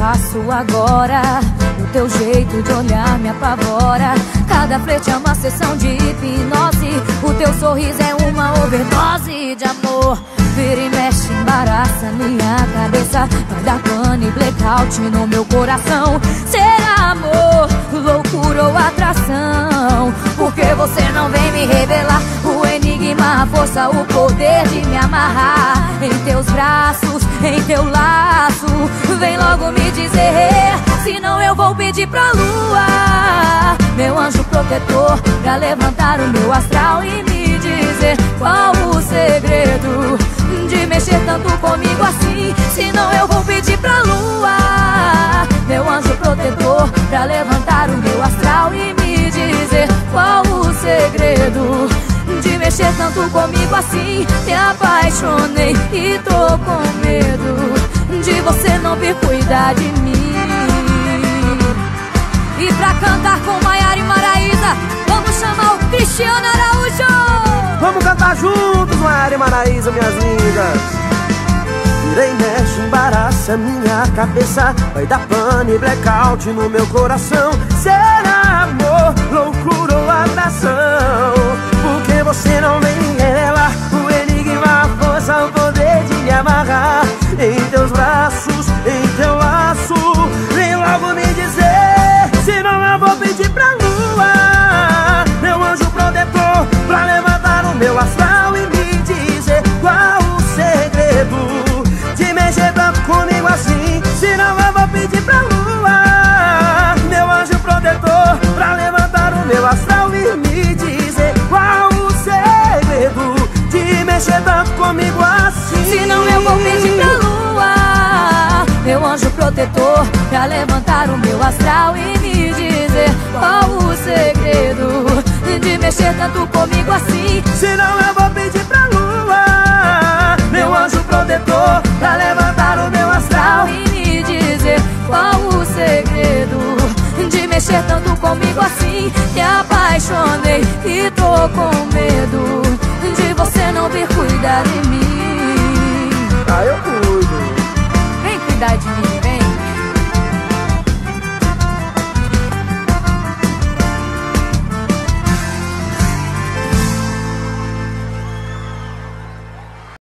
faço agora. O teu jeito de olhar me apavora. Cada flerte é uma sessão de hipnose. O teu sorriso é uma overdose de amor. Vira e mexe, embaraça minha cabeça. Vai dar pane blackout no meu coração. Será amor, loucura ou atração? Porque você não vem me revelar o enigma, a força, o poder de me amarrar em teus braços, em teu laço. Vem logo me dizer, senão eu vou pedir pra lua, meu anjo protetor, pra levantar o meu astral e me dizer qual o segredo de mexer tanto comigo assim. Senão eu vou pedir pra lua, meu anjo protetor, pra levantar tanto comigo assim. Me apaixonei e tô com medo de você não vir cuidar de mim. E pra cantar com Maiara e Maraísa, vamos chamar o Cristiano Araújo. Vamos cantar juntos, Maiara e Maraísa, minhas lindas. Virei, mexe, embaraça minha cabeça Vai dar pane, blackout no meu coração Será Tanto comigo assim. Senão eu vou pedir pra lua Meu anjo protetor Pra levantar o meu astral e me dizer Qual o segredo De mexer tanto comigo assim. Senão eu vou pedir pra lua Meu anjo protetor Pra levantar o meu astral E me dizer qual o segredo De mexer tanto comigo assim. Me apaixonei e tô com cuidar de mim. Ah, eu cuido. Vem cuidar de mim, vem.